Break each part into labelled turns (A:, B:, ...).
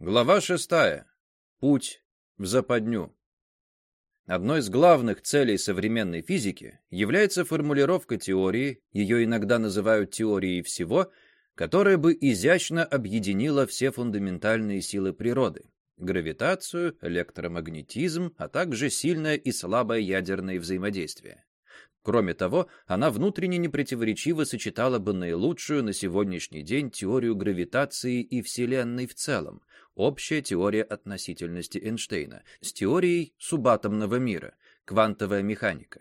A: Глава шестая. Путь в западню. Одной из главных целей современной физики является формулировка теории, ее иногда называют теорией всего, которая бы изящно объединила все фундаментальные силы природы – гравитацию, электромагнетизм, а также сильное и слабое ядерное взаимодействие. Кроме того, она внутренне непротиворечиво сочетала бы наилучшую на сегодняшний день теорию гравитации и Вселенной в целом, общая теория относительности Эйнштейна, с теорией субатомного мира, квантовая механика.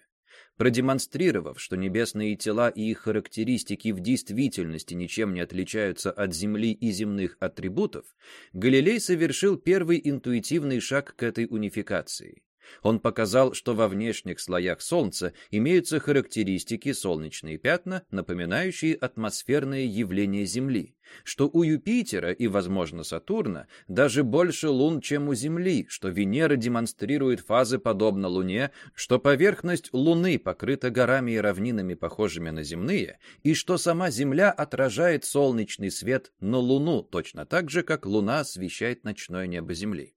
A: Продемонстрировав, что небесные тела и их характеристики в действительности ничем не отличаются от Земли и земных атрибутов, Галилей совершил первый интуитивный шаг к этой унификации. Он показал, что во внешних слоях Солнца имеются характеристики солнечные пятна, напоминающие атмосферные явления Земли, что у Юпитера и, возможно, Сатурна даже больше лун, чем у Земли, что Венера демонстрирует фазы подобно Луне, что поверхность Луны покрыта горами и равнинами, похожими на земные, и что сама Земля отражает солнечный свет на Луну точно так же, как Луна освещает ночное небо Земли.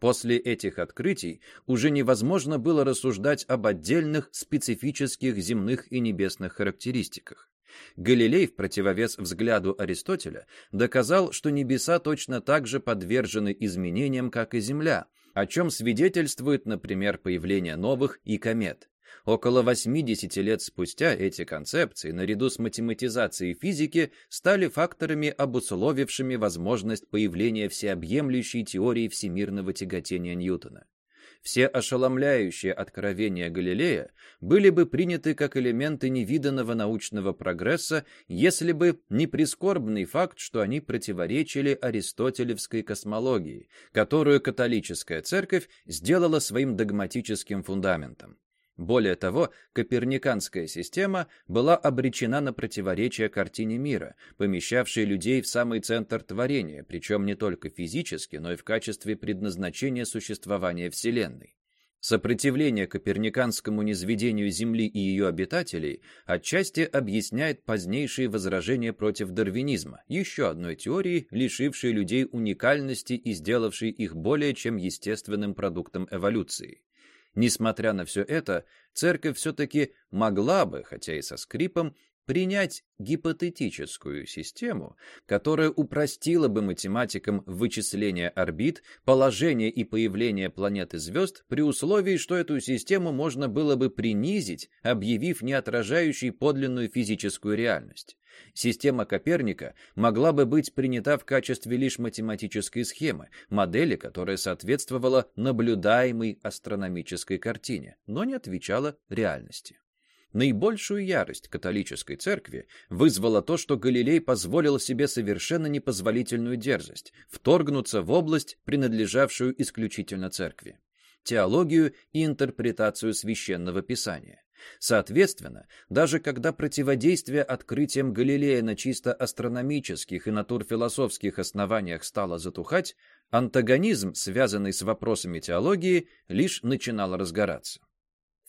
A: После этих открытий уже невозможно было рассуждать об отдельных специфических земных и небесных характеристиках. Галилей, в противовес взгляду Аристотеля, доказал, что небеса точно так же подвержены изменениям, как и Земля, о чем свидетельствует, например, появление новых и комет. Около 80 лет спустя эти концепции, наряду с математизацией физики, стали факторами, обусловившими возможность появления всеобъемлющей теории всемирного тяготения Ньютона. Все ошеломляющие откровения Галилея были бы приняты как элементы невиданного научного прогресса, если бы не прискорбный факт, что они противоречили аристотелевской космологии, которую католическая церковь сделала своим догматическим фундаментом. Более того, коперниканская система была обречена на противоречие картине мира, помещавшей людей в самый центр творения, причем не только физически, но и в качестве предназначения существования Вселенной. Сопротивление коперниканскому низведению Земли и ее обитателей отчасти объясняет позднейшие возражения против дарвинизма, еще одной теории, лишившей людей уникальности и сделавшей их более чем естественным продуктом эволюции. Несмотря на все это, церковь все-таки могла бы, хотя и со скрипом, принять гипотетическую систему, которая упростила бы математикам вычисление орбит, положение и появление планет и звезд при условии, что эту систему можно было бы принизить, объявив не отражающей подлинную физическую реальность. Система Коперника могла бы быть принята в качестве лишь математической схемы, модели, которая соответствовала наблюдаемой астрономической картине, но не отвечала реальности. Наибольшую ярость католической церкви вызвало то, что Галилей позволил себе совершенно непозволительную дерзость вторгнуться в область, принадлежавшую исключительно церкви теологию и интерпретацию священного писания. Соответственно, даже когда противодействие открытиям Галилея на чисто астрономических и натурфилософских основаниях стало затухать, антагонизм, связанный с вопросами теологии, лишь начинал разгораться.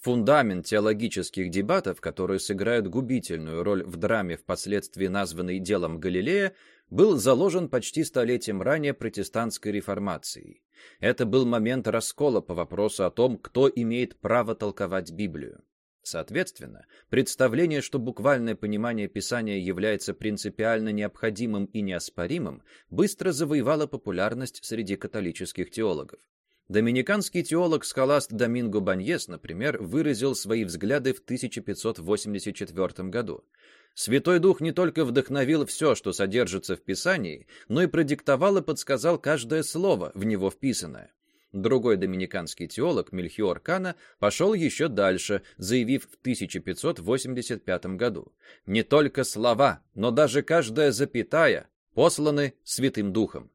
A: Фундамент теологических дебатов, которые сыграют губительную роль в драме, впоследствии названной делом Галилея, был заложен почти столетием ранее протестантской реформацией. Это был момент раскола по вопросу о том, кто имеет право толковать Библию. Соответственно, представление, что буквальное понимание Писания является принципиально необходимым и неоспоримым, быстро завоевало популярность среди католических теологов. Доминиканский теолог Скаласт Доминго Баньес, например, выразил свои взгляды в 1584 году. Святой Дух не только вдохновил все, что содержится в Писании, но и продиктовал и подсказал каждое слово, в него вписанное. Другой доминиканский теолог Мельхиор Кана пошел еще дальше, заявив в 1585 году «Не только слова, но даже каждая запятая посланы Святым Духом».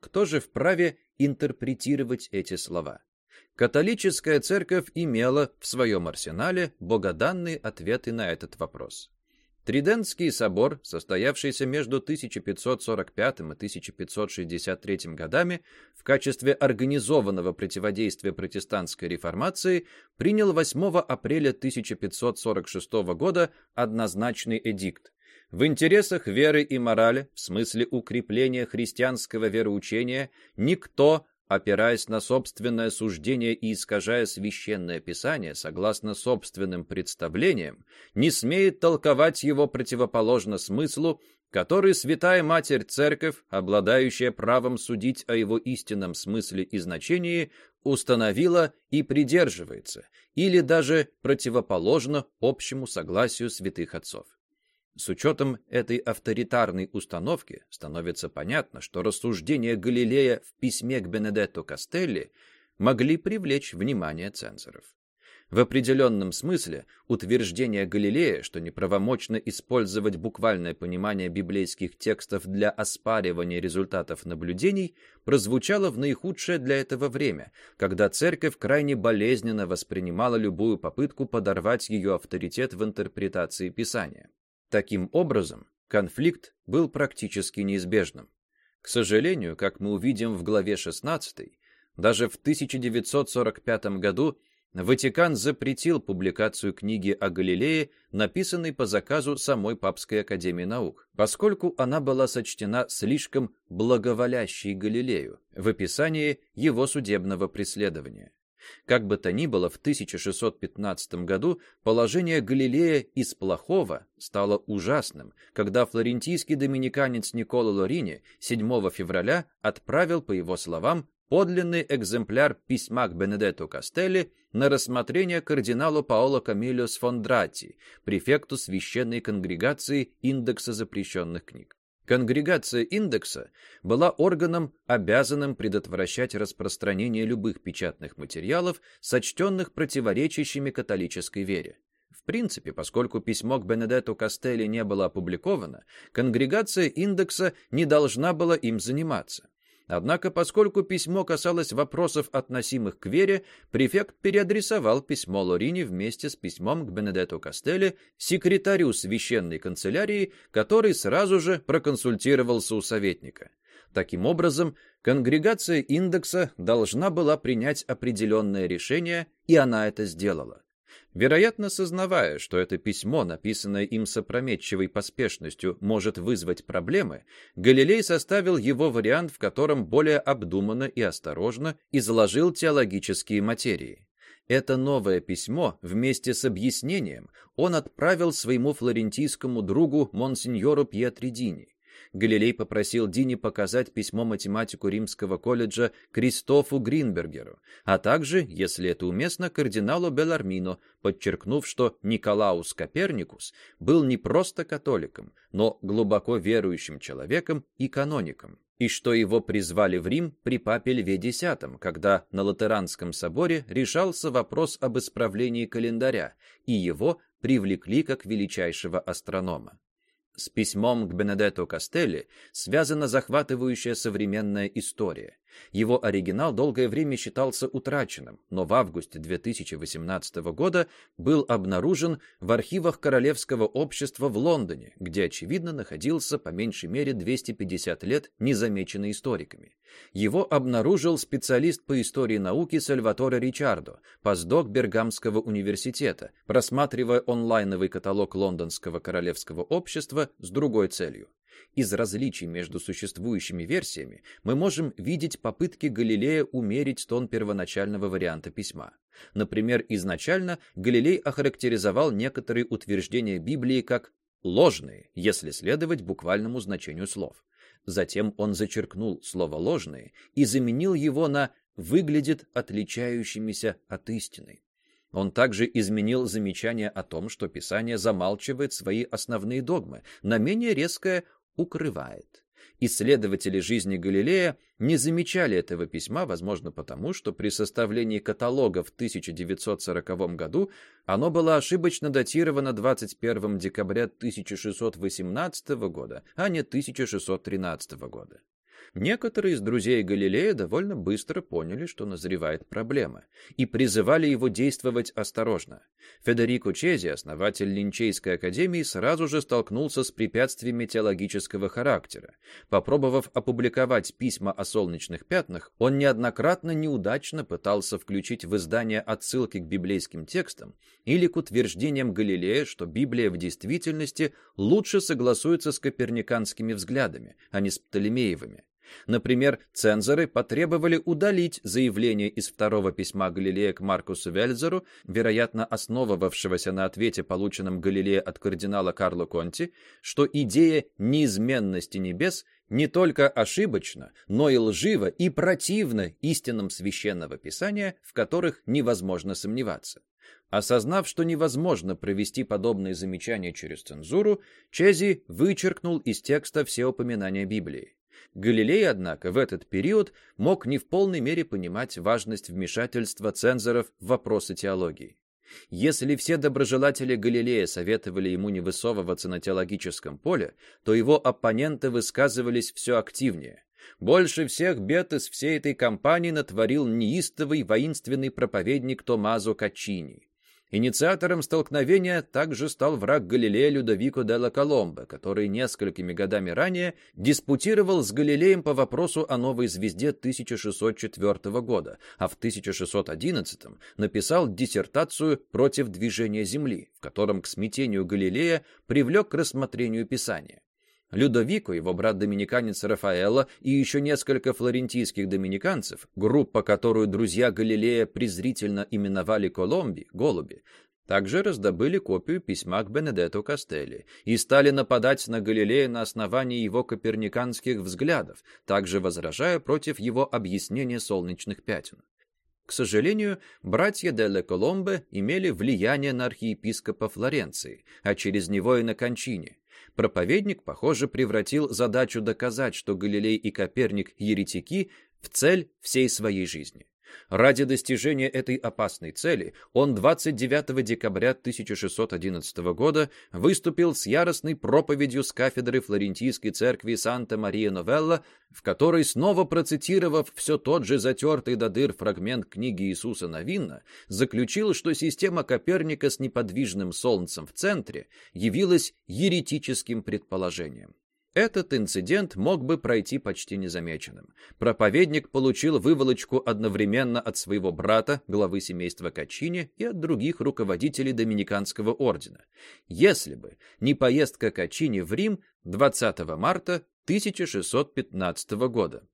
A: Кто же вправе интерпретировать эти слова? Католическая церковь имела в своем арсенале богоданные ответы на этот вопрос. Тридентский собор, состоявшийся между 1545 и 1563 годами, в качестве организованного противодействия протестантской реформации, принял 8 апреля 1546 года однозначный эдикт. В интересах веры и морали, в смысле укрепления христианского вероучения, никто, опираясь на собственное суждение и искажая священное писание согласно собственным представлениям, не смеет толковать его противоположно смыслу, который Святая Матерь Церковь, обладающая правом судить о его истинном смысле и значении, установила и придерживается, или даже противоположно общему согласию святых отцов. С учетом этой авторитарной установки становится понятно, что рассуждения Галилея в письме к Бенедетто Кастелли могли привлечь внимание цензоров. В определенном смысле утверждение Галилея, что неправомочно использовать буквальное понимание библейских текстов для оспаривания результатов наблюдений, прозвучало в наихудшее для этого время, когда церковь крайне болезненно воспринимала любую попытку подорвать ее авторитет в интерпретации Писания. Таким образом, конфликт был практически неизбежным. К сожалению, как мы увидим в главе 16, даже в 1945 году Ватикан запретил публикацию книги о Галилее, написанной по заказу самой Папской Академии Наук, поскольку она была сочтена слишком благоволящей Галилею в описании его судебного преследования. Как бы то ни было, в 1615 году положение Галилея из плохого стало ужасным, когда флорентийский доминиканец Николо Лорини 7 февраля отправил, по его словам, подлинный экземпляр письма к Бенедетту Кастелли на рассмотрение кардиналу Паоло Камилио Сфондрати, префекту священной конгрегации индекса запрещенных книг. Конгрегация индекса была органом, обязанным предотвращать распространение любых печатных материалов, сочтенных противоречащими католической вере. В принципе, поскольку письмо к Бенедетту Кастелли не было опубликовано, конгрегация индекса не должна была им заниматься. Однако, поскольку письмо касалось вопросов, относимых к вере, префект переадресовал письмо Лорини вместе с письмом к Бенедетто Кастелли, секретарю священной канцелярии, который сразу же проконсультировался у советника. Таким образом, конгрегация индекса должна была принять определенное решение, и она это сделала. Вероятно, сознавая, что это письмо, написанное им с опрометчивой поспешностью, может вызвать проблемы, Галилей составил его вариант, в котором более обдуманно и осторожно изложил теологические материи. Это новое письмо вместе с объяснением он отправил своему флорентийскому другу монсеньору Пьетридини. Галилей попросил Дини показать письмо математику Римского колледжа Кристофу Гринбергеру, а также, если это уместно, кардиналу Белармино, подчеркнув, что Николаус Коперникус был не просто католиком, но глубоко верующим человеком и каноником и что его призвали в Рим при папе Льве X, когда на Латеранском соборе решался вопрос об исправлении календаря, и его привлекли как величайшего астронома. С письмом к Бенедетто Кастелли связана захватывающая современная история. Его оригинал долгое время считался утраченным, но в августе 2018 года был обнаружен в архивах Королевского общества в Лондоне, где, очевидно, находился по меньшей мере 250 лет незамеченный историками. Его обнаружил специалист по истории науки Сальваторе Ричардо, постдок Бергамского университета, просматривая онлайновый каталог Лондонского Королевского общества с другой целью из различий между существующими версиями мы можем видеть попытки Галилея умерить тон первоначального варианта письма. Например, изначально Галилей охарактеризовал некоторые утверждения Библии как ложные, если следовать буквальному значению слов. Затем он зачеркнул слово «ложные» и заменил его на «выглядит отличающимися от истины». Он также изменил замечание о том, что Писание замалчивает свои основные догмы, на менее резкое укрывает. Исследователи жизни Галилея не замечали этого письма, возможно потому, что при составлении каталога в 1940 году оно было ошибочно датировано 21 декабря 1618 года, а не 1613 года. Некоторые из друзей Галилея довольно быстро поняли, что назревает проблема, и призывали его действовать осторожно. Федерико Чези, основатель Линчейской академии, сразу же столкнулся с препятствиями теологического характера. Попробовав опубликовать письма о солнечных пятнах, он неоднократно неудачно пытался включить в издание отсылки к библейским текстам или к утверждениям Галилея, что Библия в действительности лучше согласуется с коперниканскими взглядами, а не с Птолемеевыми. Например, цензоры потребовали удалить заявление из второго письма Галилея к Маркусу Вельзеру, вероятно, основывавшегося на ответе, полученном Галилея от кардинала Карло Конти, что идея неизменности небес не только ошибочна, но и лжива и противна истинам священного писания, в которых невозможно сомневаться. Осознав, что невозможно провести подобные замечания через цензуру, Чези вычеркнул из текста все упоминания Библии. Галилей, однако, в этот период мог не в полной мере понимать важность вмешательства цензоров в вопросы теологии. Если все доброжелатели Галилея советовали ему не высовываться на теологическом поле, то его оппоненты высказывались все активнее. Больше всех бед из всей этой кампании натворил неистовый воинственный проповедник Томазо Качини. Инициатором столкновения также стал враг Галилея Людовико де ла Коломбо, который несколькими годами ранее диспутировал с Галилеем по вопросу о новой звезде 1604 года, а в 1611 написал диссертацию против движения Земли, в котором к смятению Галилея привлек к рассмотрению Писания. Людовико, его брат-доминиканец Рафаэлло и еще несколько флорентийских доминиканцев, группа, которую друзья Галилея презрительно именовали Коломби, голуби, также раздобыли копию письма к Бенедетто Кастелли и стали нападать на Галилея на основании его коперниканских взглядов, также возражая против его объяснения солнечных пятен. К сожалению, братья Делле Коломбе имели влияние на архиепископа Флоренции, а через него и на Кончине, Проповедник, похоже, превратил задачу доказать, что Галилей и Коперник – еретики, в цель всей своей жизни. Ради достижения этой опасной цели он 29 декабря 1611 года выступил с яростной проповедью с кафедры Флорентийской церкви Санта-Мария-Новелла, в которой, снова процитировав все тот же затертый до дыр фрагмент книги Иисуса Новинна, заключил, что система Коперника с неподвижным солнцем в центре явилась еретическим предположением. Этот инцидент мог бы пройти почти незамеченным. Проповедник получил выволочку одновременно от своего брата, главы семейства Качини, и от других руководителей Доминиканского ордена. Если бы не поездка Качини в Рим 20 марта 1615 года.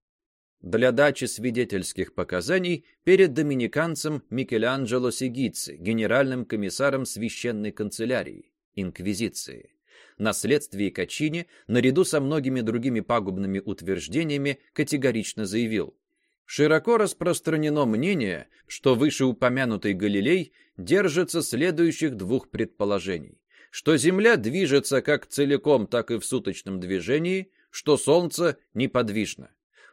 A: Для дачи свидетельских показаний перед доминиканцем Микеланджело Сигици, генеральным комиссаром священной канцелярии, инквизиции наследствии Качини, наряду со многими другими пагубными утверждениями, категорично заявил. Широко распространено мнение, что вышеупомянутый Галилей держится следующих двух предположений. Что Земля движется как целиком, так и в суточном движении, что Солнце неподвижно.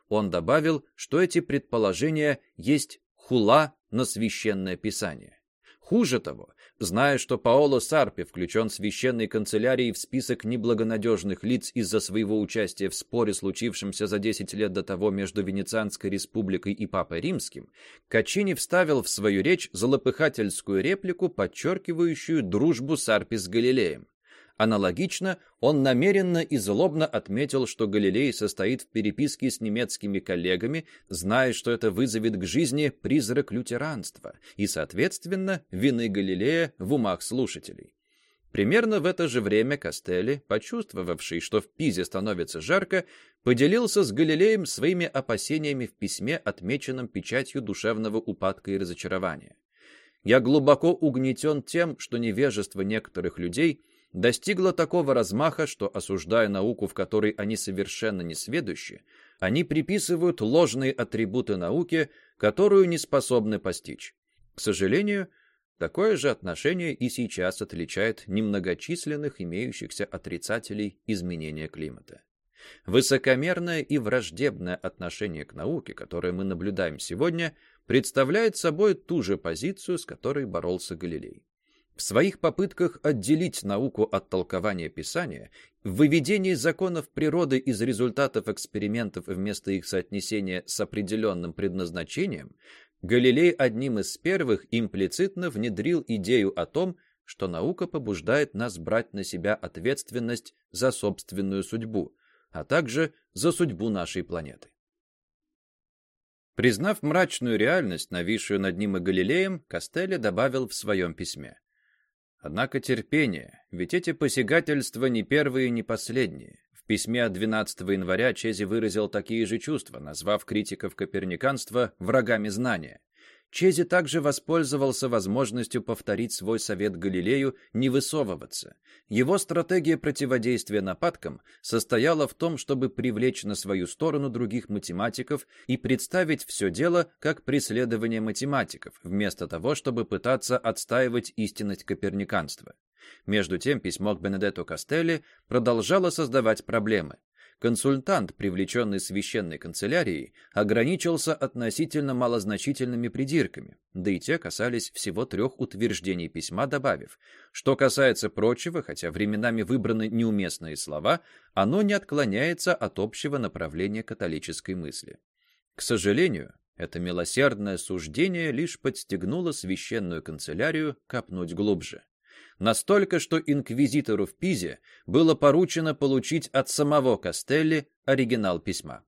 A: Он добавил, что эти предположения есть хула на священное писание. Хуже того, Зная, что Паоло Сарпи включен священной канцелярии в список неблагонадежных лиц из-за своего участия в споре, случившемся за 10 лет до того между Венецианской республикой и Папой Римским, Качини вставил в свою речь залопыхательскую реплику, подчеркивающую дружбу Сарпи с Галилеем. Аналогично, он намеренно и злобно отметил, что Галилей состоит в переписке с немецкими коллегами, зная, что это вызовет к жизни призрак лютеранства и, соответственно, вины Галилея в умах слушателей. Примерно в это же время Костелли, почувствовавший, что в Пизе становится жарко, поделился с Галилеем своими опасениями в письме, отмеченном печатью душевного упадка и разочарования. «Я глубоко угнетен тем, что невежество некоторых людей – достигла такого размаха, что, осуждая науку, в которой они совершенно не сведущи, они приписывают ложные атрибуты науке, которую не способны постичь. К сожалению, такое же отношение и сейчас отличает немногочисленных имеющихся отрицателей изменения климата. Высокомерное и враждебное отношение к науке, которое мы наблюдаем сегодня, представляет собой ту же позицию, с которой боролся Галилей. В своих попытках отделить науку от толкования Писания, в выведении законов природы из результатов экспериментов вместо их соотнесения с определенным предназначением, Галилей одним из первых имплицитно внедрил идею о том, что наука побуждает нас брать на себя ответственность за собственную судьбу, а также за судьбу нашей планеты. Признав мрачную реальность, нависшую над ним и Галилеем, Костелли добавил в своем письме. Однако терпение, ведь эти посягательства не первые и не последние. В письме от 12 января Чези выразил такие же чувства, назвав критиков коперниканства врагами знания. Чези также воспользовался возможностью повторить свой совет Галилею не высовываться. Его стратегия противодействия нападкам состояла в том, чтобы привлечь на свою сторону других математиков и представить все дело как преследование математиков, вместо того, чтобы пытаться отстаивать истинность коперниканства. Между тем письмо к Бенедетто Кастелли продолжало создавать проблемы. Консультант, привлеченный священной канцелярией, ограничился относительно малозначительными придирками, да и те касались всего трех утверждений письма, добавив, что касается прочего, хотя временами выбраны неуместные слова, оно не отклоняется от общего направления католической мысли. К сожалению, это милосердное суждение лишь подстегнуло священную канцелярию копнуть глубже. Настолько, что инквизитору в Пизе было поручено получить от самого Кастелли оригинал письма.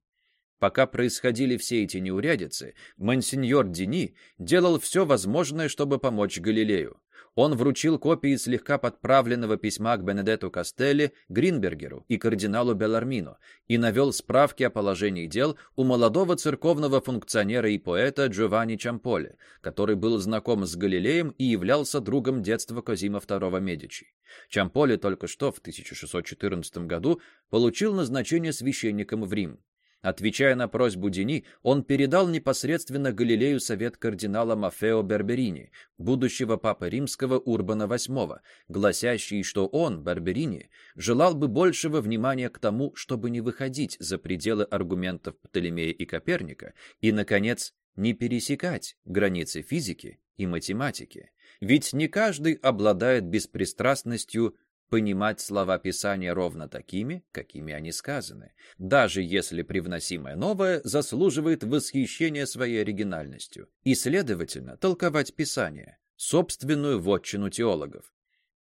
A: Пока происходили все эти неурядицы, монсеньор Дини делал все возможное, чтобы помочь Галилею он вручил копии слегка подправленного письма к Бенедетту Кастелли, Гринбергеру и кардиналу Белармино и навел справки о положении дел у молодого церковного функционера и поэта Джованни Чамполи, который был знаком с Галилеем и являлся другом детства Козима II Медичи. Чамполи только что в 1614 году получил назначение священником в Рим. Отвечая на просьбу Дени, он передал непосредственно Галилею совет кардинала Мафео Берберини, будущего папы римского Урбана VIII, гласящий, что он, Берберини, желал бы большего внимания к тому, чтобы не выходить за пределы аргументов Птолемея и Коперника, и, наконец, не пересекать границы физики и математики. Ведь не каждый обладает беспристрастностью понимать слова Писания ровно такими, какими они сказаны, даже если привносимое новое заслуживает восхищения своей оригинальностью, и, следовательно, толковать Писание, собственную вотчину теологов.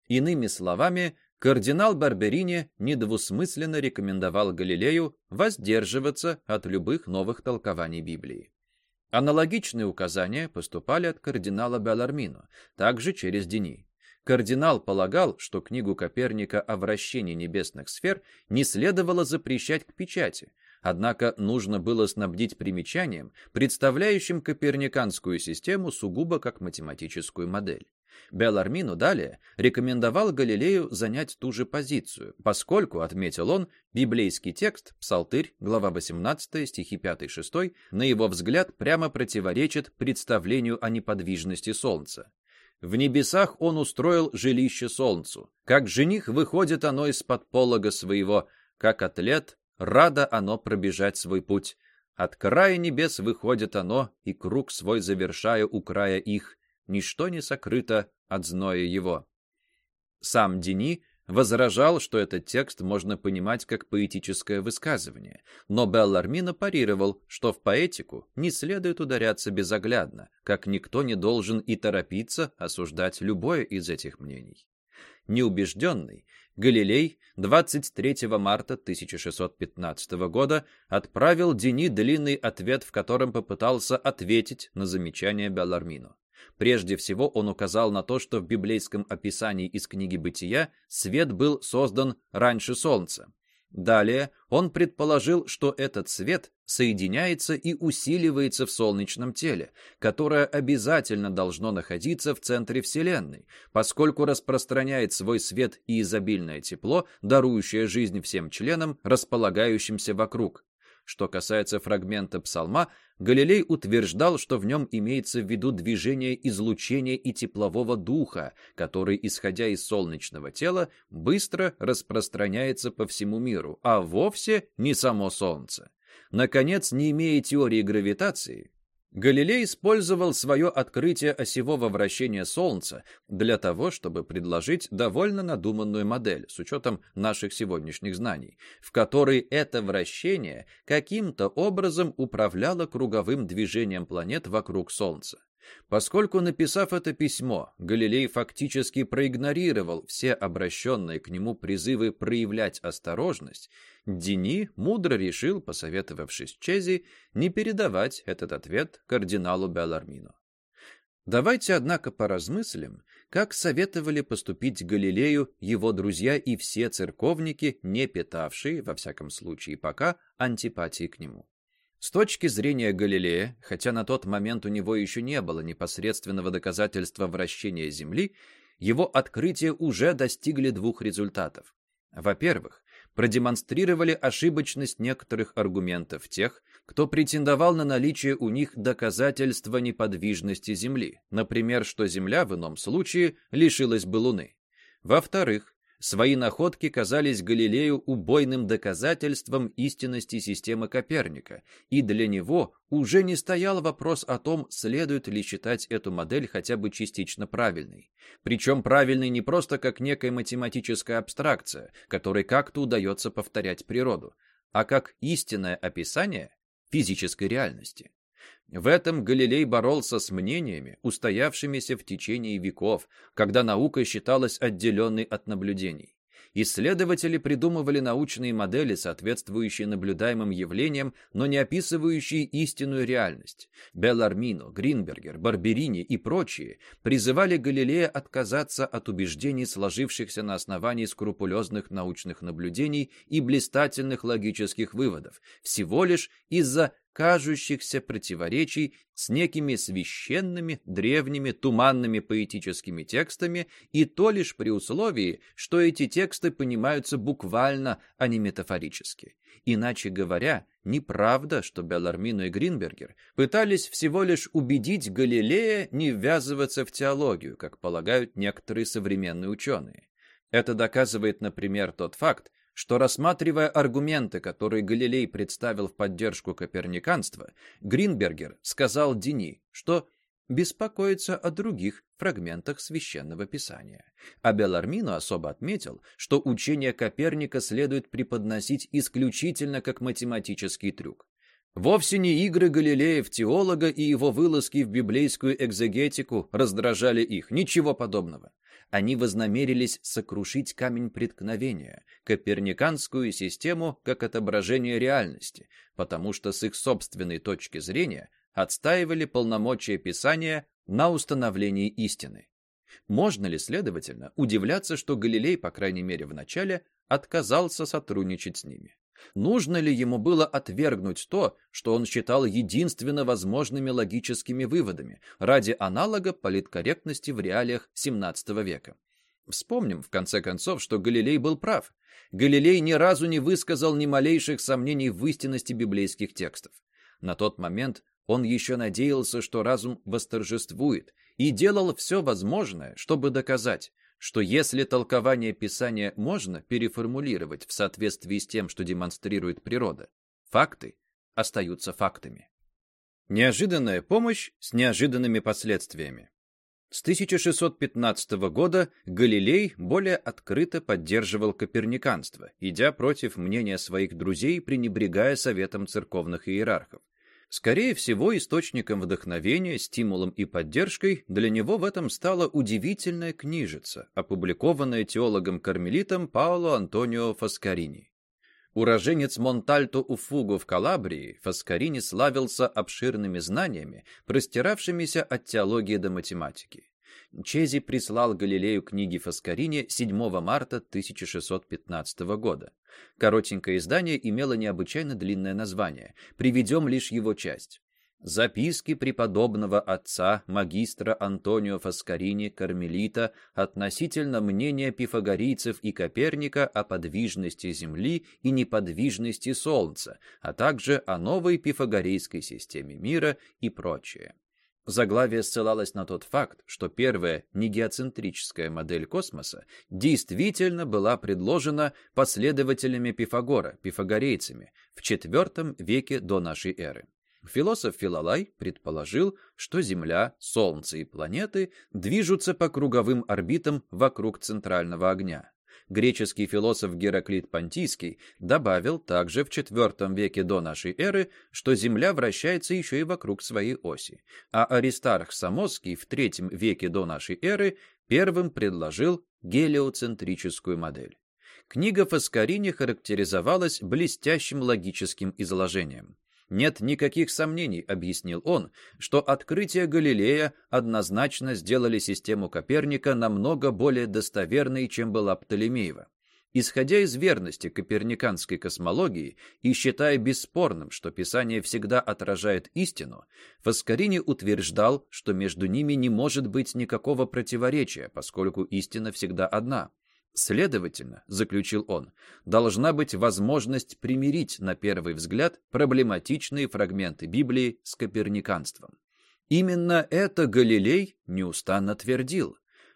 A: Иными словами, кардинал Барберини недвусмысленно рекомендовал Галилею воздерживаться от любых новых толкований Библии. Аналогичные указания поступали от кардинала Белармино, также через Дени. Кардинал полагал, что книгу Коперника о вращении небесных сфер не следовало запрещать к печати, однако нужно было снабдить примечанием, представляющим коперниканскую систему сугубо как математическую модель. Белармину далее рекомендовал Галилею занять ту же позицию, поскольку, отметил он, библейский текст, Псалтырь, глава 18, стихи 5-6, на его взгляд прямо противоречит представлению о неподвижности Солнца. В небесах он устроил жилище солнцу. Как жених выходит оно из-под полога своего, как атлет, радо оно пробежать свой путь. От края небес выходит оно, и круг свой завершая у края их, ничто не сокрыто от зноя его. Сам Дени возражал, что этот текст можно понимать как поэтическое высказывание, но Беллармино парировал, что в поэтику не следует ударяться безоглядно, как никто не должен и торопиться осуждать любое из этих мнений. Неубежденный, Галилей 23 марта 1615 года отправил Дени длинный ответ, в котором попытался ответить на замечание Беллармино. Прежде всего он указал на то, что в библейском описании из книги «Бытия» свет был создан раньше солнца. Далее он предположил, что этот свет соединяется и усиливается в солнечном теле, которое обязательно должно находиться в центре Вселенной, поскольку распространяет свой свет и изобильное тепло, дарующее жизнь всем членам, располагающимся вокруг. Что касается фрагмента псалма, Галилей утверждал, что в нем имеется в виду движение излучения и теплового духа, который, исходя из солнечного тела, быстро распространяется по всему миру, а вовсе не само Солнце. Наконец, не имея теории гравитации, Галилей использовал свое открытие осевого вращения Солнца для того, чтобы предложить довольно надуманную модель с учетом наших сегодняшних знаний, в которой это вращение каким-то образом управляло круговым движением планет вокруг Солнца. Поскольку, написав это письмо, Галилей фактически проигнорировал все обращенные к нему призывы проявлять осторожность, Дени мудро решил, посоветовавшись Чези, не передавать этот ответ кардиналу Белармину. Давайте, однако, поразмыслим, как советовали поступить Галилею его друзья и все церковники, не питавшие, во всяком случае пока, антипатии к нему. С точки зрения Галилея, хотя на тот момент у него еще не было непосредственного доказательства вращения Земли, его открытия уже достигли двух результатов. Во-первых, продемонстрировали ошибочность некоторых аргументов тех, кто претендовал на наличие у них доказательства неподвижности Земли, например, что Земля в ином случае лишилась бы Луны. Во-вторых, Свои находки казались Галилею убойным доказательством истинности системы Коперника, и для него уже не стоял вопрос о том, следует ли считать эту модель хотя бы частично правильной. Причем правильной не просто как некая математическая абстракция, которой как-то удается повторять природу, а как истинное описание физической реальности. В этом Галилей боролся с мнениями, устоявшимися в течение веков, когда наука считалась отделенной от наблюдений. Исследователи придумывали научные модели, соответствующие наблюдаемым явлениям, но не описывающие истинную реальность. Беллармино, Гринбергер, Барберини и прочие призывали Галилея отказаться от убеждений, сложившихся на основании скрупулезных научных наблюдений и блистательных логических выводов, всего лишь из-за кажущихся противоречий с некими священными, древними, туманными поэтическими текстами, и то лишь при условии, что эти тексты понимаются буквально, а не метафорически. Иначе говоря, неправда, что Беллармино и Гринбергер пытались всего лишь убедить Галилея не ввязываться в теологию, как полагают некоторые современные ученые. Это доказывает, например, тот факт, что, рассматривая аргументы, которые Галилей представил в поддержку коперниканства, Гринбергер сказал Дени, что беспокоится о других фрагментах священного писания. А Белармино особо отметил, что учение Коперника следует преподносить исключительно как математический трюк. Вовсе не игры Галилеев-теолога и его вылазки в библейскую экзегетику раздражали их, ничего подобного они вознамерились сокрушить камень преткновения, коперниканскую систему как отображение реальности, потому что с их собственной точки зрения отстаивали полномочия Писания на установлении истины. Можно ли, следовательно, удивляться, что Галилей, по крайней мере в начале, отказался сотрудничать с ними? Нужно ли ему было отвергнуть то, что он считал единственно возможными логическими выводами, ради аналога политкорректности в реалиях XVII века? Вспомним, в конце концов, что Галилей был прав. Галилей ни разу не высказал ни малейших сомнений в истинности библейских текстов. На тот момент он еще надеялся, что разум восторжествует, и делал все возможное, чтобы доказать, что если толкование Писания можно переформулировать в соответствии с тем, что демонстрирует природа, факты остаются фактами. Неожиданная помощь с неожиданными последствиями. С 1615 года Галилей более открыто поддерживал коперниканство, идя против мнения своих друзей, пренебрегая советом церковных иерархов. Скорее всего, источником вдохновения, стимулом и поддержкой для него в этом стала удивительная книжица, опубликованная теологом-кармелитом Паоло Антонио Фаскарини. Уроженец Монтальто Уфуго в Калабрии, Фаскарини славился обширными знаниями, простиравшимися от теологии до математики. Чези прислал Галилею книги Фаскарини 7 марта 1615 года. Коротенькое издание имело необычайно длинное название. Приведем лишь его часть. Записки преподобного отца, магистра Антонио Фаскарини, кармелита, относительно мнения пифагорийцев и Коперника о подвижности Земли и неподвижности Солнца, а также о новой пифагорейской системе мира и прочее. Заглавие ссылалось на тот факт, что первая негеоцентрическая модель космоса действительно была предложена последователями Пифагора, пифагорейцами, в IV веке до нашей эры. Философ Филолай предположил, что Земля, Солнце и планеты движутся по круговым орбитам вокруг центрального огня. Греческий философ Гераклит Понтийский добавил также в IV веке до нашей эры, что Земля вращается еще и вокруг своей оси, а Аристарх Самосский в III веке до нашей эры первым предложил гелиоцентрическую модель. Книга Фаскарини характеризовалась блестящим логическим изложением. Нет никаких сомнений, объяснил он, что открытия Галилея однозначно сделали систему Коперника намного более достоверной, чем была Птолемеева. Исходя из верности коперниканской космологии и считая бесспорным, что Писание всегда отражает истину, Фаскарини утверждал, что между ними не может быть никакого противоречия, поскольку истина всегда одна. Следовательно, заключил он, должна быть возможность примирить, на первый взгляд, проблематичные фрагменты Библии с коперниканством. Именно это Галилей неустанно твердил.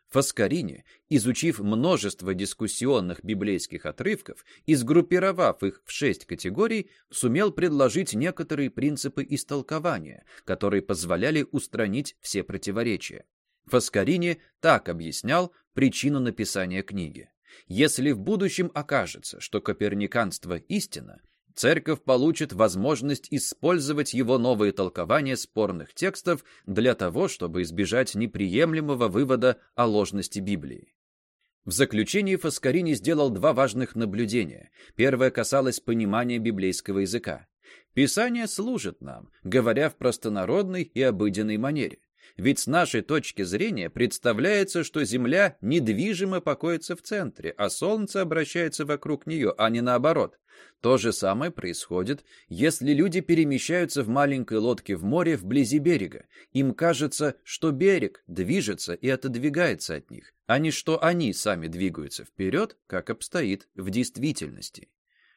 A: Фаскарини, изучив множество дискуссионных библейских отрывков и сгруппировав их в шесть категорий, сумел предложить некоторые принципы истолкования, которые позволяли устранить все противоречия. Фаскарини так объяснял причину написания книги. Если в будущем окажется, что коперниканство истина, церковь получит возможность использовать его новые толкования спорных текстов для того, чтобы избежать неприемлемого вывода о ложности Библии. В заключении Фаскарини сделал два важных наблюдения. Первое касалось понимания библейского языка. Писание служит нам, говоря в простонародной и обыденной манере. Ведь с нашей точки зрения представляется, что Земля недвижимо покоится в центре, а Солнце обращается вокруг нее, а не наоборот. То же самое происходит, если люди перемещаются в маленькой лодке в море вблизи берега. Им кажется, что берег движется и отодвигается от них, а не что они сами двигаются вперед, как обстоит в действительности.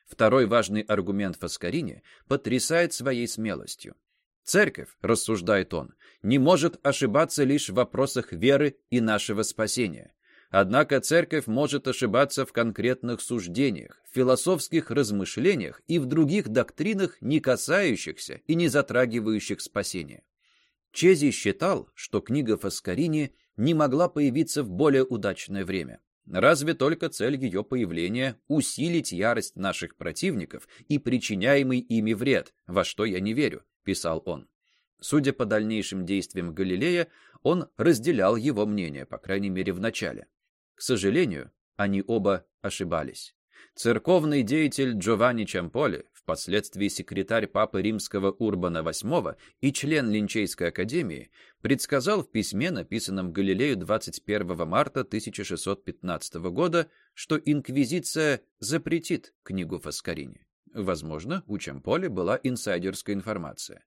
A: Второй важный аргумент Фаскарини потрясает своей смелостью. Церковь, рассуждает он, не может ошибаться лишь в вопросах веры и нашего спасения. Однако церковь может ошибаться в конкретных суждениях, философских размышлениях и в других доктринах, не касающихся и не затрагивающих спасения. Чези считал, что книга Фаскарини не могла появиться в более удачное время. Разве только цель ее появления – усилить ярость наших противников и причиняемый ими вред, во что я не верю, писал он. Судя по дальнейшим действиям Галилея, он разделял его мнение, по крайней мере в начале. К сожалению, они оба ошибались. Церковный деятель Джованни Чамполи, впоследствии секретарь Папы Римского Урбана VIII и член Линчейской академии, предсказал в письме, написанном Галилею 21 марта 1615 года, что инквизиция запретит книгу Фаскарини. Возможно, у Чамполи была инсайдерская информация.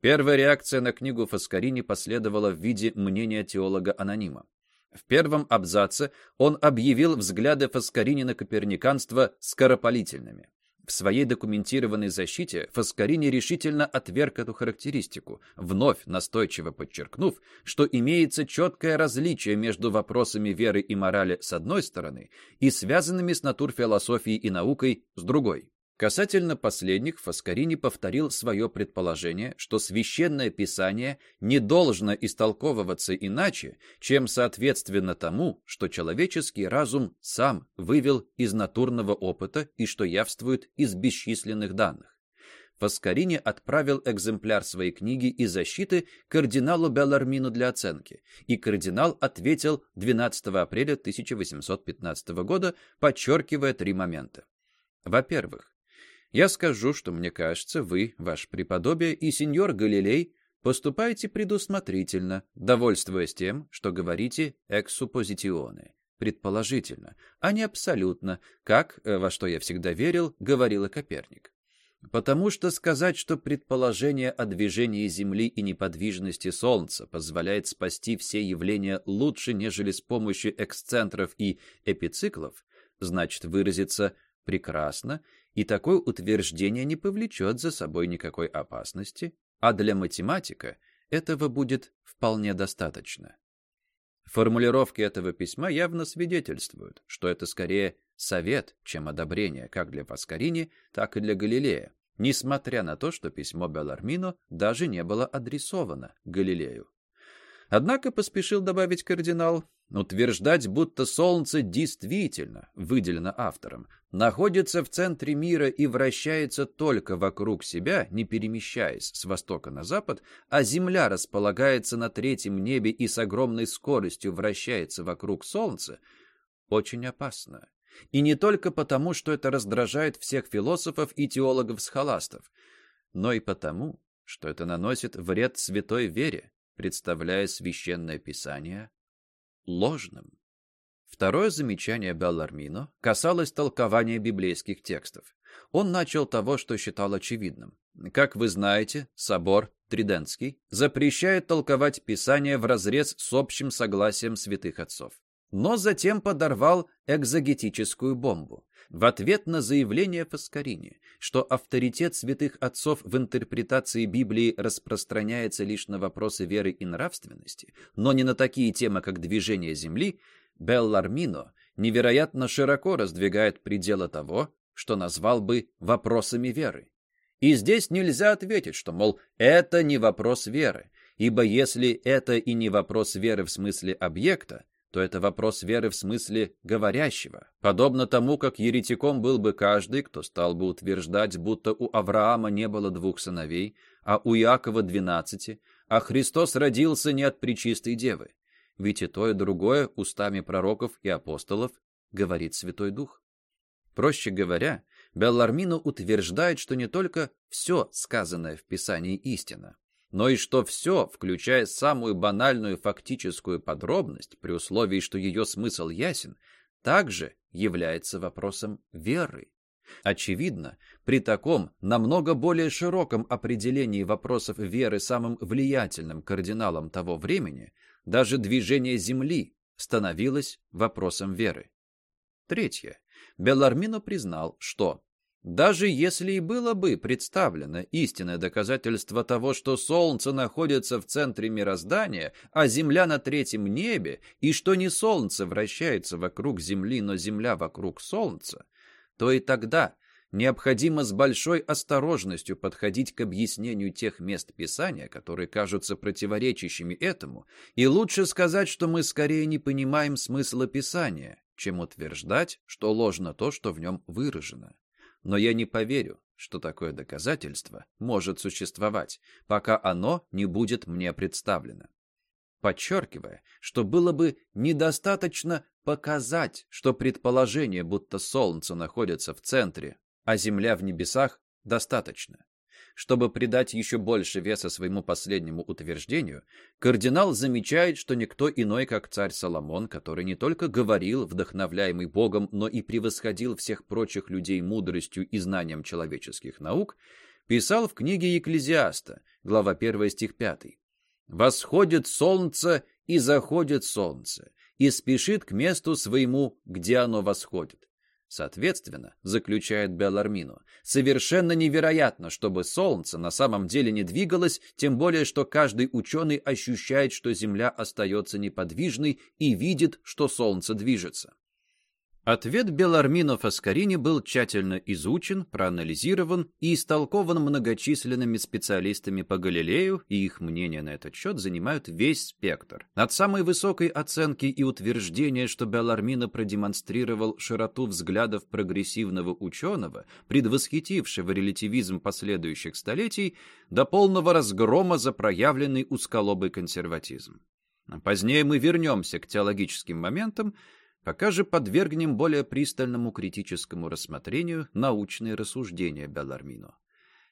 A: Первая реакция на книгу Фаскарини последовала в виде мнения теолога-анонима. В первом абзаце он объявил взгляды Фаскарини на коперниканство скоропалительными. В своей документированной защите Фаскарини решительно отверг эту характеристику, вновь настойчиво подчеркнув, что имеется четкое различие между вопросами веры и морали с одной стороны и связанными с натурфилософией и наукой с другой. Касательно последних, Фаскарини повторил свое предположение, что священное писание не должно истолковываться иначе, чем соответственно тому, что человеческий разум сам вывел из натурного опыта и что явствует из бесчисленных данных. Фаскарини отправил экземпляр своей книги и защиты кардиналу Беллармину для оценки, и кардинал ответил 12 апреля 1815 года, подчеркивая три момента. Во-первых, я скажу, что мне кажется, вы, ваш преподобие и сеньор Галилей поступаете предусмотрительно, довольствуясь тем, что говорите «эксупозитионы», предположительно, а не абсолютно, как, э, во что я всегда верил, говорил и Коперник. Потому что сказать, что предположение о движении Земли и неподвижности Солнца позволяет спасти все явления лучше, нежели с помощью эксцентров и эпициклов, значит выразиться прекрасно и такое утверждение не повлечет за собой никакой опасности, а для математика этого будет вполне достаточно. Формулировки этого письма явно свидетельствуют, что это скорее совет, чем одобрение как для Паскарини, так и для Галилея. несмотря на то, что письмо Белармино даже не было адресовано Галилею. Однако поспешил добавить кардинал, утверждать, будто Солнце действительно, выделено автором, находится в центре мира и вращается только вокруг себя, не перемещаясь с востока на запад, а Земля располагается на третьем небе и с огромной скоростью вращается вокруг Солнца, очень опасно. И не только потому, что это раздражает всех философов и теологов-схоластов, но и потому, что это наносит вред святой вере, представляя священное писание ложным. Второе замечание Беллармино касалось толкования библейских текстов. Он начал того, что считал очевидным. Как вы знаете, собор Тридентский запрещает толковать Писание вразрез с общим согласием святых отцов. Но затем подорвал экзогетическую бомбу в ответ на заявление Фаскарини, что авторитет святых отцов в интерпретации Библии распространяется лишь на вопросы веры и нравственности, но не на такие темы, как движение Земли, Беллармино невероятно широко раздвигает пределы того, что назвал бы вопросами веры. И здесь нельзя ответить, что, мол, это не вопрос веры, ибо если это и не вопрос веры в смысле объекта, то это вопрос веры в смысле говорящего, подобно тому, как еретиком был бы каждый, кто стал бы утверждать, будто у Авраама не было двух сыновей, а у Иакова двенадцати, а Христос родился не от причистой девы. Ведь и то, и другое устами пророков и апостолов говорит Святой Дух. Проще говоря, Беллармино утверждает, что не только все сказанное в Писании истина, но и что все, включая самую банальную фактическую подробность, при условии, что ее смысл ясен, также является вопросом веры. Очевидно, при таком, намного более широком определении вопросов веры самым влиятельным кардиналом того времени, даже движение Земли становилось вопросом веры. Третье. Белармино признал, что даже если и было бы представлено истинное доказательство того, что Солнце находится в центре мироздания, а Земля на третьем небе, и что не Солнце вращается вокруг Земли, но Земля вокруг Солнца, то и тогда необходимо с большой осторожностью подходить к объяснению тех мест Писания, которые кажутся противоречащими этому, и лучше сказать, что мы скорее не понимаем смысла Писания, чем утверждать, что ложно то, что в нем выражено. Но я не поверю, что такое доказательство может существовать, пока оно не будет мне представлено. Подчеркивая, что было бы недостаточно показать, что предположение, будто Солнце находится в центре, а Земля в небесах, достаточно. Чтобы придать еще больше веса своему последнему утверждению, кардинал замечает, что никто иной, как царь Соломон, который не только говорил, вдохновляемый Богом, но и превосходил всех прочих людей мудростью и знанием человеческих наук, писал в книге Екклезиаста, глава 1 стих 5. «Восходит солнце и заходит солнце, и спешит к месту своему, где оно восходит. Соответственно, заключает Белармино, совершенно невероятно, чтобы Солнце на самом деле не двигалось, тем более, что каждый ученый ощущает, что Земля остается неподвижной и видит, что Солнце движется. Ответ Белармино Фаскарини был тщательно изучен, проанализирован и истолкован многочисленными специалистами по Галилею, и их мнения на этот счет занимают весь спектр. От самой высокой оценки и утверждения, что Белармино продемонстрировал широту взглядов прогрессивного ученого, предвосхитившего релятивизм последующих столетий, до полного разгрома за проявленный узколобый консерватизм. Позднее мы вернемся к теологическим моментам, Пока же подвергнем более пристальному критическому рассмотрению научные рассуждения Белармино.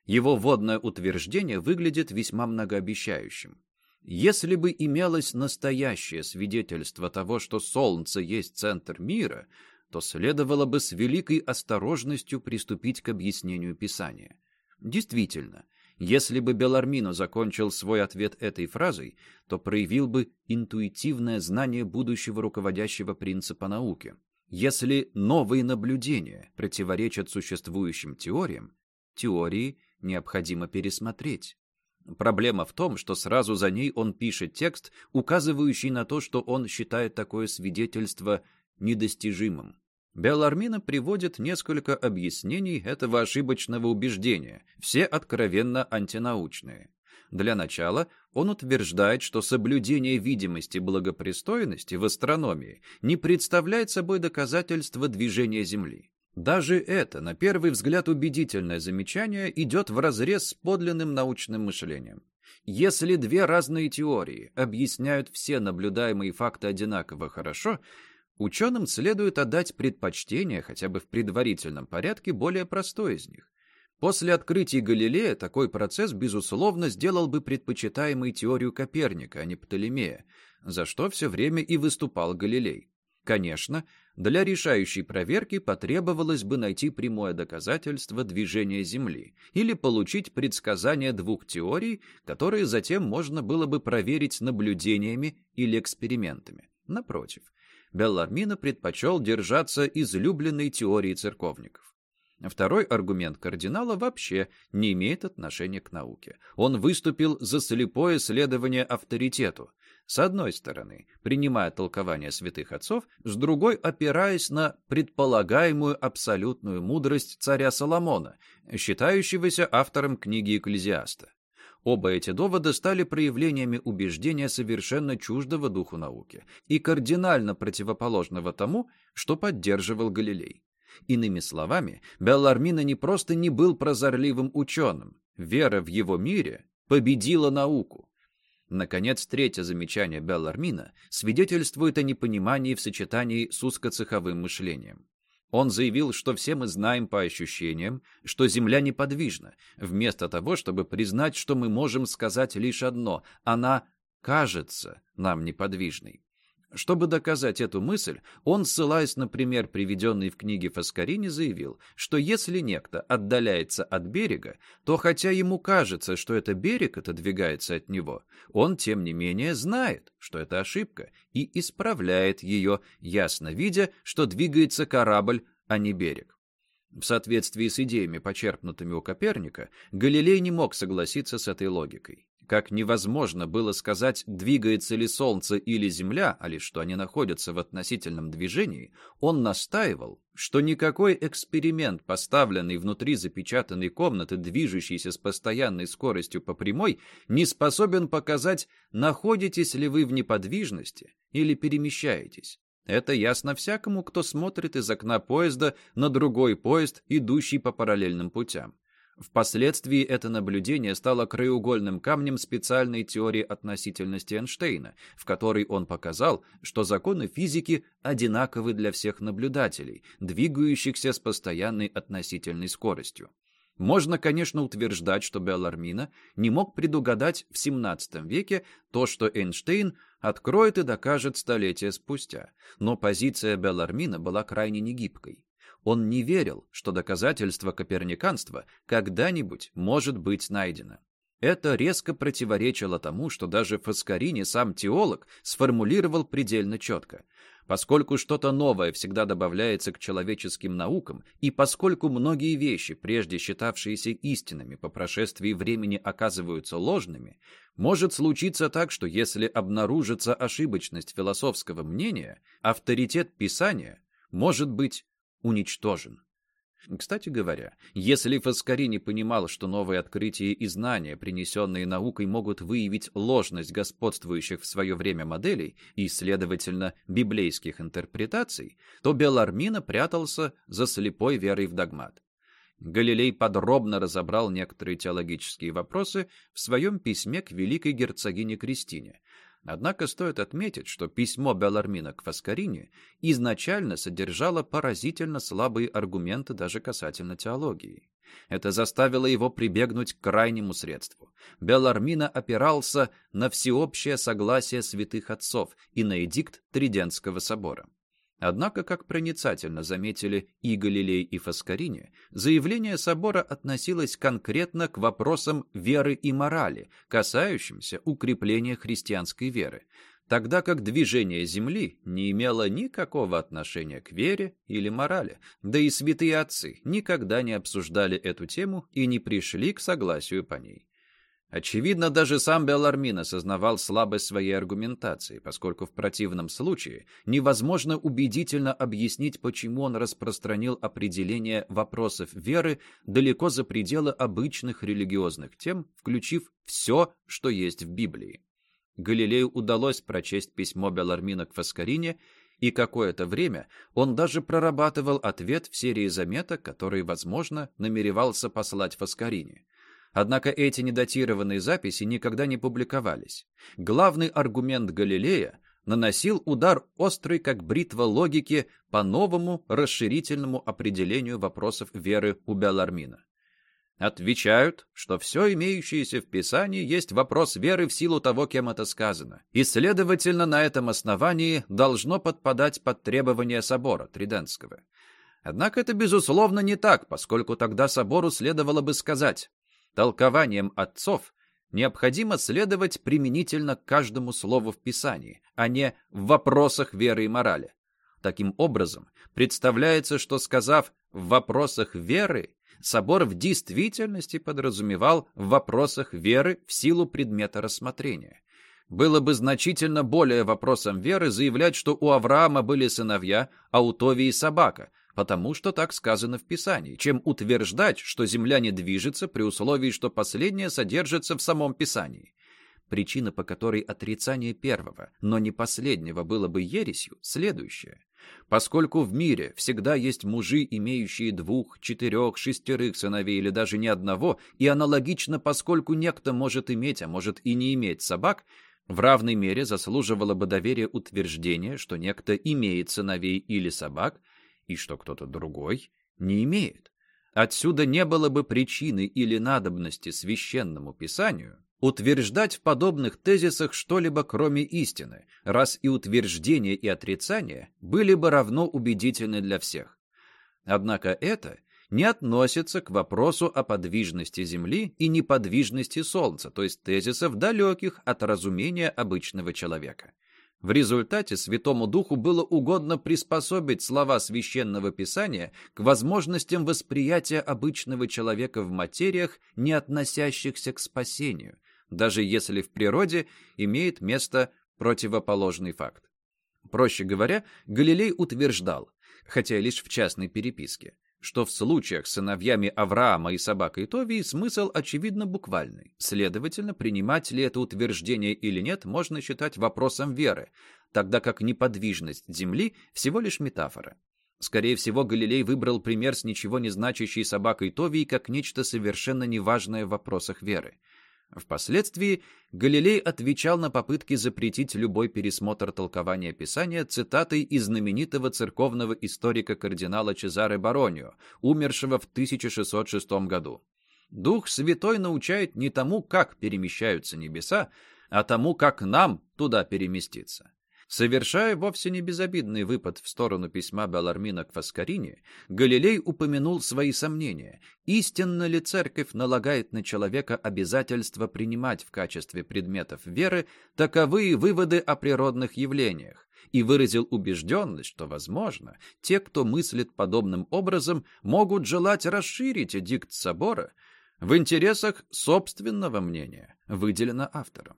A: Его вводное утверждение выглядит весьма многообещающим. Если бы имелось настоящее свидетельство того, что Солнце есть центр мира, то следовало бы с великой осторожностью приступить к объяснению Писания. Действительно, если бы Белармино закончил свой ответ этой фразой, то проявил бы интуитивное знание будущего руководящего принципа науки. Если новые наблюдения противоречат существующим теориям, теории необходимо пересмотреть. Проблема в том, что сразу за ней он пишет текст, указывающий на то, что он считает такое свидетельство недостижимым. Беллармина приводит несколько объяснений этого ошибочного убеждения, все откровенно антинаучные. Для начала он утверждает, что соблюдение видимости благопристойности в астрономии не представляет собой доказательство движения Земли. Даже это, на первый взгляд, убедительное замечание идет вразрез с подлинным научным мышлением. Если две разные теории объясняют все наблюдаемые факты одинаково хорошо, Ученым следует отдать предпочтение, хотя бы в предварительном порядке, более простой из них. После открытия Галилея такой процесс, безусловно, сделал бы предпочитаемой теорию Коперника, а не Птолемея, за что все время и выступал Галилей. Конечно, для решающей проверки потребовалось бы найти прямое доказательство движения Земли или получить предсказания двух теорий, которые затем можно было бы проверить наблюдениями или экспериментами. Напротив, Беллармино предпочел держаться излюбленной теории церковников. Второй аргумент кардинала вообще не имеет отношения к науке. Он выступил за слепое следование авторитету. С одной стороны, принимая толкование святых отцов, с другой опираясь на предполагаемую абсолютную мудрость царя Соломона, считающегося автором книги Экклезиаста. Оба эти довода стали проявлениями убеждения совершенно чуждого духу науки и кардинально противоположного тому, что поддерживал Галилей. Иными словами, Беллармино не просто не был прозорливым ученым, вера в его мире победила науку. Наконец, третье замечание Беллармина свидетельствует о непонимании в сочетании с узкоцеховым мышлением. Он заявил, что все мы знаем по ощущениям, что Земля неподвижна, вместо того, чтобы признать, что мы можем сказать лишь одно – она кажется нам неподвижной. Чтобы доказать эту мысль, он, ссылаясь на пример, приведенный в книге Фаскарини, заявил, что если некто отдаляется от берега, то хотя ему кажется, что это берег отодвигается от него, он, тем не менее, знает, что это ошибка, и исправляет ее, ясно видя, что двигается корабль, а не берег. В соответствии с идеями, почерпнутыми у Коперника, Галилей не мог согласиться с этой логикой. Как невозможно было сказать, двигается ли Солнце или Земля, а лишь что они находятся в относительном движении, он настаивал, что никакой эксперимент, поставленный внутри запечатанной комнаты, движущейся с постоянной скоростью по прямой, не способен показать, находитесь ли вы в неподвижности или перемещаетесь. Это ясно всякому, кто смотрит из окна поезда на другой поезд, идущий по параллельным путям. Впоследствии это наблюдение стало краеугольным камнем специальной теории относительности Эйнштейна, в которой он показал, что законы физики одинаковы для всех наблюдателей, двигающихся с постоянной относительной скоростью. Можно, конечно, утверждать, что Беллармина не мог предугадать в XVII веке то, что Эйнштейн откроет и докажет столетия спустя, но позиция Беллармина была крайне негибкой. Он не верил, что доказательство коперниканства когда-нибудь может быть найдено. Это резко противоречило тому, что даже Фаскарини, сам теолог, сформулировал предельно четко. Поскольку что-то новое всегда добавляется к человеческим наукам, и поскольку многие вещи, прежде считавшиеся истинными, по прошествии времени оказываются ложными, может случиться так, что если обнаружится ошибочность философского мнения, авторитет Писания может быть уничтожен. Кстати говоря, если Фаскарини понимал, что новые открытия и знания, принесенные наукой, могут выявить ложность господствующих в свое время моделей и, следовательно, библейских интерпретаций, то Белармина прятался за слепой верой в догмат. Галилей подробно разобрал некоторые теологические вопросы в своем письме к великой герцогине Кристине, Однако стоит отметить, что письмо Белармина к Фаскарини изначально содержало поразительно слабые аргументы даже касательно теологии. Это заставило его прибегнуть к крайнему средству. Белармина опирался на всеобщее согласие святых отцов и на эдикт Тридентского собора. Однако, как проницательно заметили и Галилей, и Фаскарини, заявление собора относилось конкретно к вопросам веры и морали, касающимся укрепления христианской веры, тогда как движение Земли не имело никакого отношения к вере или морали, да и святые отцы никогда не обсуждали эту тему и не пришли к согласию по ней. Очевидно, даже сам Белармин осознавал слабость своей аргументации, поскольку в противном случае невозможно убедительно объяснить, почему он распространил определение вопросов веры далеко за пределы обычных религиозных тем, включив все, что есть в Библии. Галилею удалось прочесть письмо Белармина к Фаскарине, и какое-то время он даже прорабатывал ответ в серии заметок, которые, возможно, намеревался послать Фаскарине. Однако эти недатированные записи никогда не публиковались. Главный аргумент Галилея наносил удар острый, как бритва логики, по новому расширительному определению вопросов веры у Белармина. Отвечают, что все имеющееся в Писании есть вопрос веры в силу того, кем это сказано, и, следовательно, на этом основании должно подпадать под требования собора Тридентского. Однако это, безусловно, не так, поскольку тогда собору следовало бы сказать Толкованием отцов необходимо следовать применительно каждому слову в Писании, а не в вопросах веры и морали. Таким образом, представляется, что сказав «в вопросах веры», собор в действительности подразумевал в вопросах веры в силу предмета рассмотрения. Было бы значительно более вопросом веры заявлять, что у Авраама были сыновья, а у Товии собака, потому что так сказано в Писании, чем утверждать, что Земля не движется при условии, что последнее содержится в самом Писании. Причина, по которой отрицание первого, но не последнего было бы ересью, следующая. Поскольку в мире всегда есть мужи, имеющие двух, четырех, шестерых сыновей или даже не одного, и аналогично, поскольку некто может иметь, а может и не иметь собак, в равной мере заслуживало бы доверие утверждение, что некто имеет сыновей или собак, и что кто-то другой не имеет. Отсюда не было бы причины или надобности священному писанию утверждать в подобных тезисах что-либо кроме истины, раз и утверждение и отрицание были бы равно убедительны для всех. Однако это не относится к вопросу о подвижности Земли и неподвижности Солнца, то есть тезисов далеких от разумения обычного человека. В результате Святому Духу было угодно приспособить слова Священного Писания к возможностям восприятия обычного человека в материях, не относящихся к спасению, даже если в природе имеет место противоположный факт. Проще говоря, Галилей утверждал, хотя лишь в частной переписке, что в случаях с сыновьями Авраама и собакой Товии смысл очевидно буквальный. Следовательно, принимать ли это утверждение или нет, можно считать вопросом веры, тогда как неподвижность Земли всего лишь метафора. Скорее всего, Галилей выбрал пример с ничего не значащей собакой Товии как нечто совершенно неважное в вопросах веры. Впоследствии Галилей отвечал на попытки запретить любой пересмотр толкования Писания цитатой из знаменитого церковного историка кардинала Чезаре Баронио, умершего в 1606 году. «Дух Святой научает не тому, как перемещаются небеса, а тому, как нам туда переместиться. Совершая вовсе не безобидный выпад в сторону письма Белармина к Фаскарине, Галилей упомянул свои сомнения. Истинно ли церковь налагает на человека обязательство принимать в качестве предметов веры таковые выводы о природных явлениях? и выразил убежденность, что, возможно, те, кто мыслит подобным образом, могут желать расширить эдикт собора в интересах собственного мнения, выделено автором.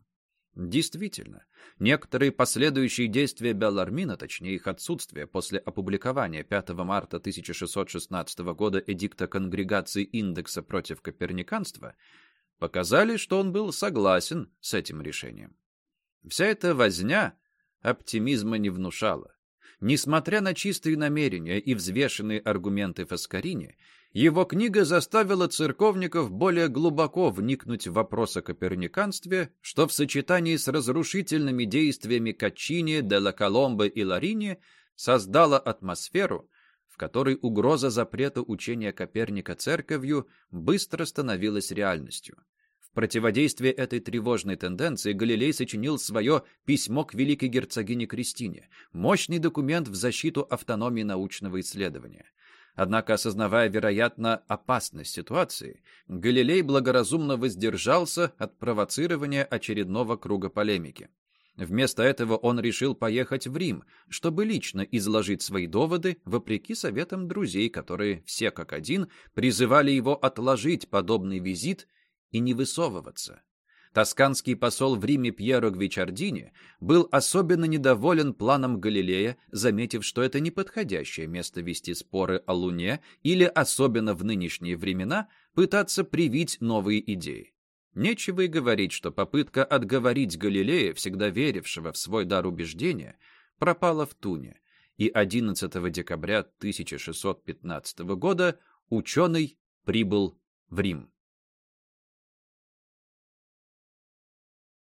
A: Действительно, некоторые последующие действия Беллармина, точнее их отсутствие после опубликования 5 марта 1616 года эдикта Конгрегации Индекса против коперниканства, показали, что он был согласен с этим решением. Вся эта возня оптимизма не внушала. Несмотря на чистые намерения и взвешенные аргументы Фаскарини, его книга заставила церковников более глубоко вникнуть в вопрос о коперниканстве, что в сочетании с разрушительными действиями Качини, Делла Коломбо и Ларини создало атмосферу, в которой угроза запрета учения Коперника церковью быстро становилась реальностью. Противодействие этой тревожной тенденции Галилей сочинил свое «Письмо к великой герцогине Кристине», мощный документ в защиту автономии научного исследования. Однако, осознавая, вероятно, опасность ситуации, Галилей благоразумно воздержался от провоцирования очередного круга полемики. Вместо этого он решил поехать в Рим, чтобы лично изложить свои доводы, вопреки советам друзей, которые все как один призывали его отложить подобный визит и не высовываться. Тосканский посол в Риме Пьеро Гвичардини был особенно недоволен планом Галилея, заметив, что это неподходящее место вести споры о Луне или, особенно в нынешние времена, пытаться привить новые идеи. Нечего и говорить, что попытка отговорить Галилея, всегда верившего в свой дар убеждения, пропала в туне, и 11 декабря 1615 года ученый прибыл в Рим.